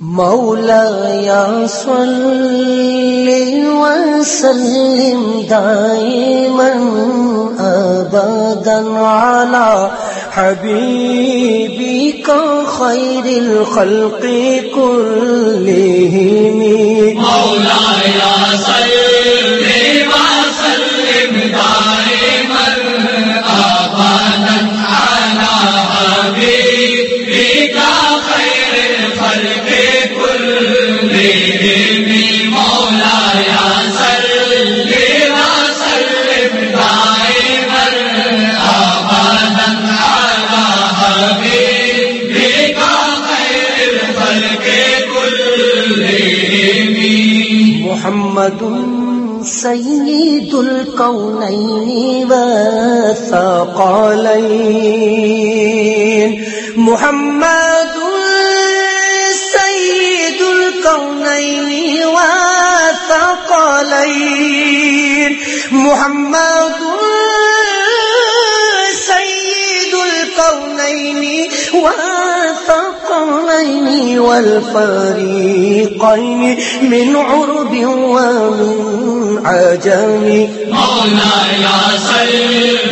مولا یا صلی وسلم دائما أبدا على حبيبك خير الخلق كلهم مولا صل صلی محمد سيد الكونين والثقلين محمد سيد الكونين والثقلين محمد الفريقين والفريقين من عرب ومن عجم. مولاي صل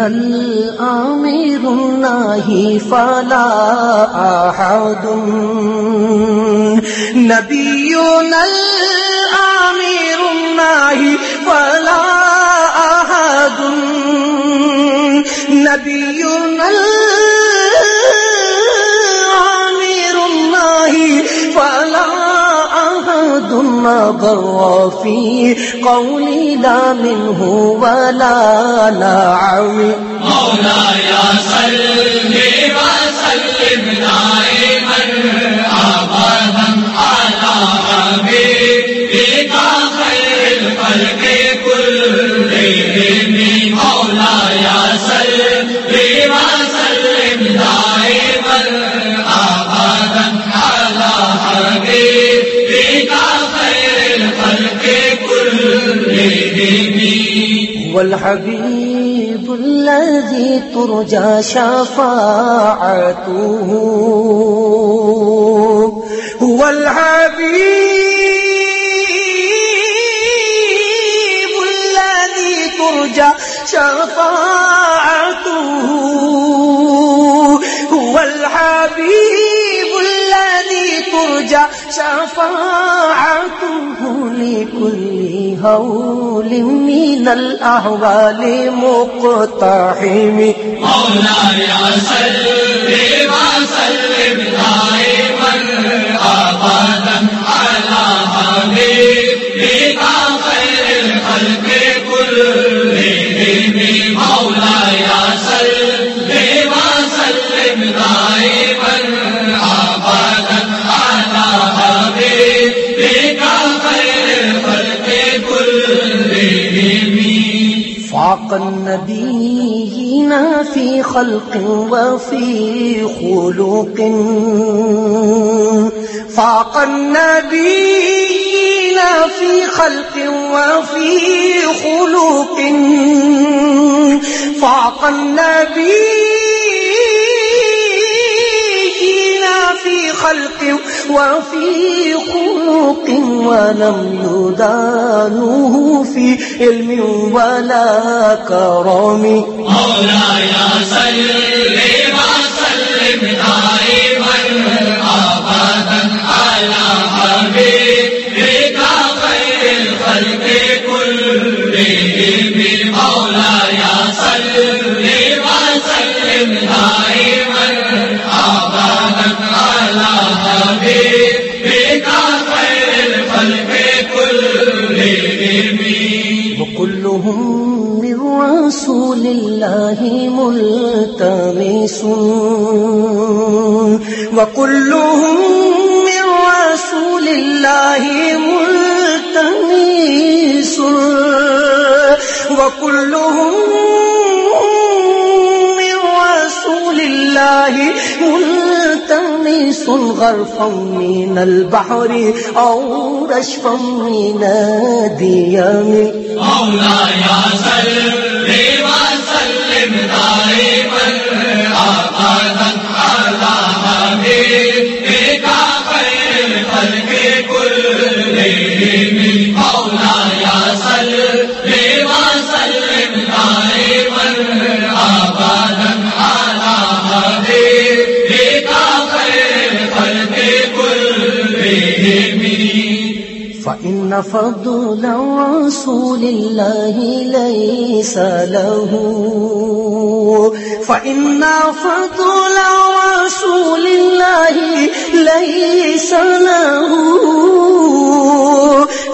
نل الآمر الناهي فلا أحد نبينا الآمر الناهي فلا أحد نبينا ثم نظر في قولي لا منه ولا نعم۔ مولاي صل وسلم دائما ابدا على حبيبك خير الخلق هو الحبيب الذي ترجى شفاعته. هو الحبيب شفاعته لكل هول من الأهوال مقتحم. مولاي صل وسلم دائما ابدا على حبيبك خير الخلق كلهم. مولاي صل وسلم دائما فاق النبيين في خلق وفي خلق. فاق النبيين في خلق وفي خلق. فاق النبيين في خلق وفي خلق ولم يدانوه في علم ولا كرم. مولاي صل وسلم رسول ملتمس وكلهم من رسول الله ملتمس وكلهم من رسول الله ملتمس غرفا من البحر أو رشفا من الديام مولاي صل وسلم فضل رسول الله ليس له. فإن فضل رسول الله ليس له.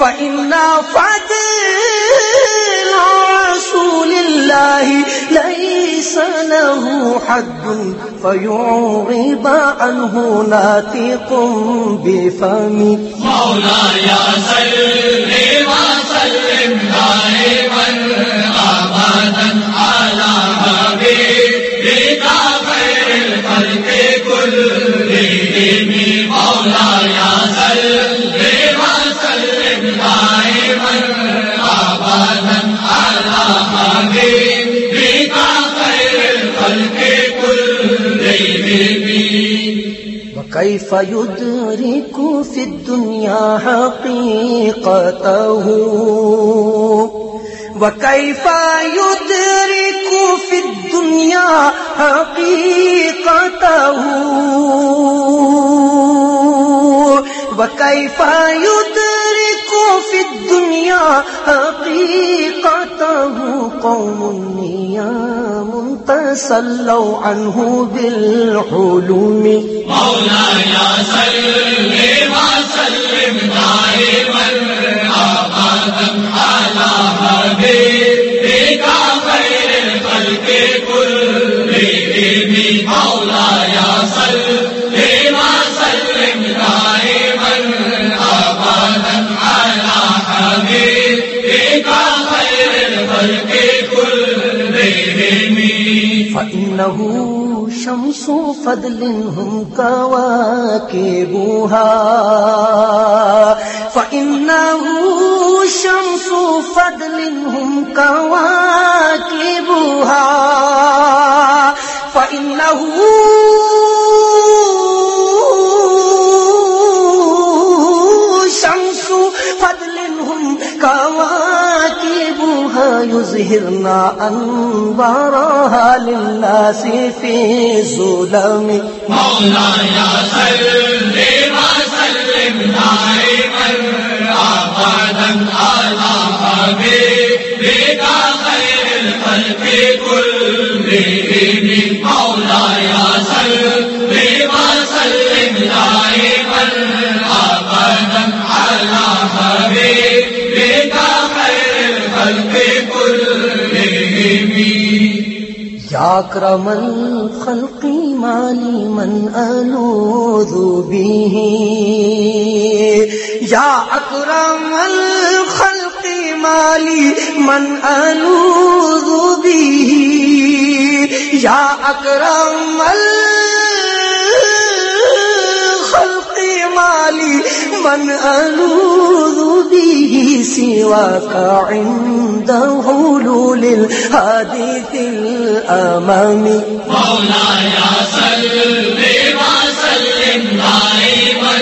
فإن فضل رسول الله ليس له حد فيعغب عنه ناطق بفمه. مولاي صل وسلم. وكيف يدرك في الدنيا حقيقته؟ وكيف يدرك في الدنيا حقيقته؟ وكيف يدرك في الدنيا حقيقته؟ قوم نيام تسلوا انہوں بالحلم ہو صل فإنه شمس فضل هم كواكبها فإنه شمس فضل هم كواكبها فإنه شمس فضل هم كواكبها يظهرن أنوارها للناس في ظلم مولاي صل وسلم دائما ابدا على حبيبك خير الخلق كلهم مولاي صل من خلقی مالی من انوذ یا اکرم خلقی مالی من انوذ به یا اکرمل خلقی مالی من الو سواك عنده حلول الحديث الأمامي مولاي صل وسلم دائما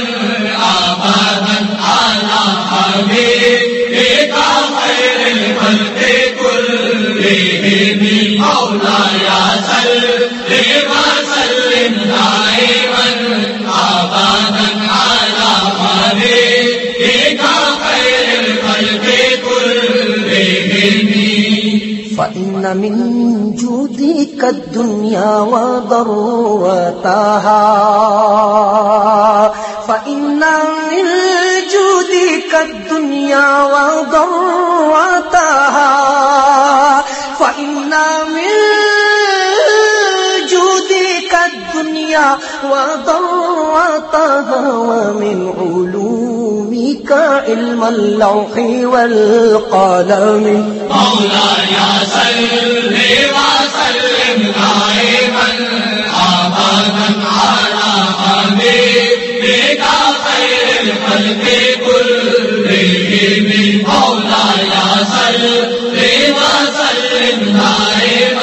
أبدا على حبيبك فإن من جودك الدنيا وضرتها فإن من جودك الدنيا وضرتها فإن من جودك الدنيا وضرتها ومن علومك فيك علم اللوح والقلم. مولا مولاي صل وسلم دائما ابدا على حبيبك خير الخلق كلهم. مولاي صل وسلم دائما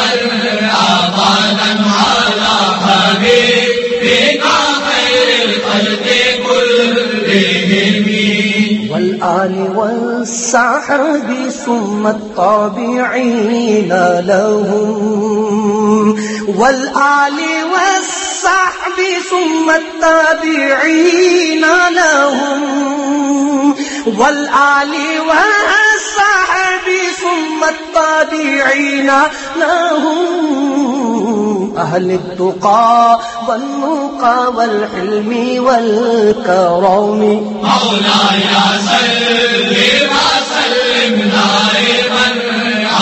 والآل ثم الطابعين لهم والآل والصحب ثم التابعين لهم والآل والصحب ثم التابعين لهم أهل التقى والنقى والحلم والكرم. مولاي صل وسلم دائما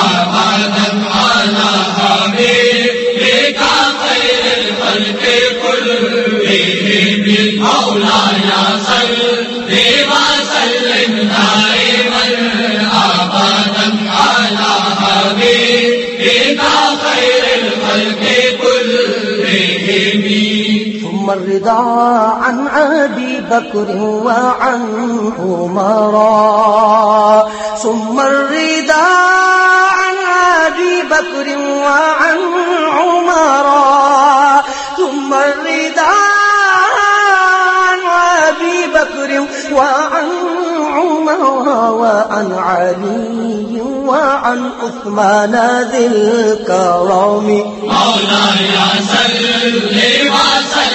ابدا على حبيبك خير الخلق كلهم مولاي وسلم دائما ثم عن أبي بكر وعن عمر ثم الرضا عن أبي بكر وعن عمر ثم الرضا عن أبي بكر وعن عمر وعن علي وعن عثمان ذي الكرم. مولاي صل وسلم.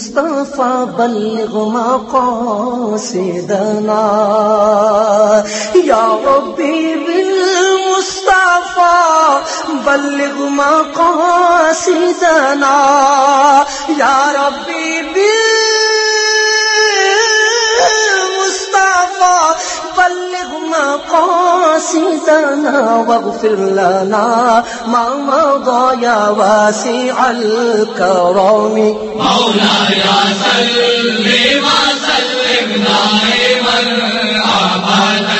مصطفیٰ بلغ خير الخلق كلهم مولاي صل بلغ مقاصدنا يا رب بالمصطفى مقاصدنا واغفر لنا ما مضى يا واسع الكرم. مولاي صل وسلم دائما ابدا